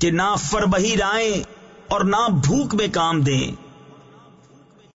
کہ نہ فربہی رائیں اور نہ بھوک میں کام دیں۔